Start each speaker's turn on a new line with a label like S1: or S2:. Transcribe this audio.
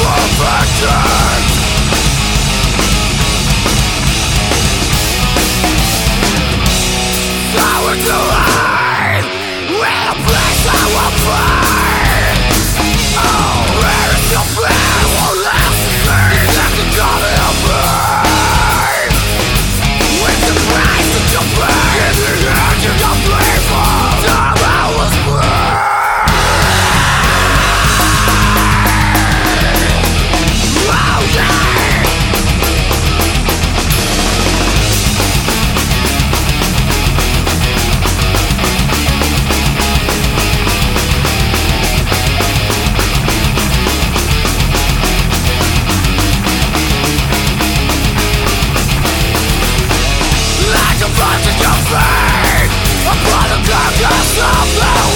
S1: Perfect What's the price of your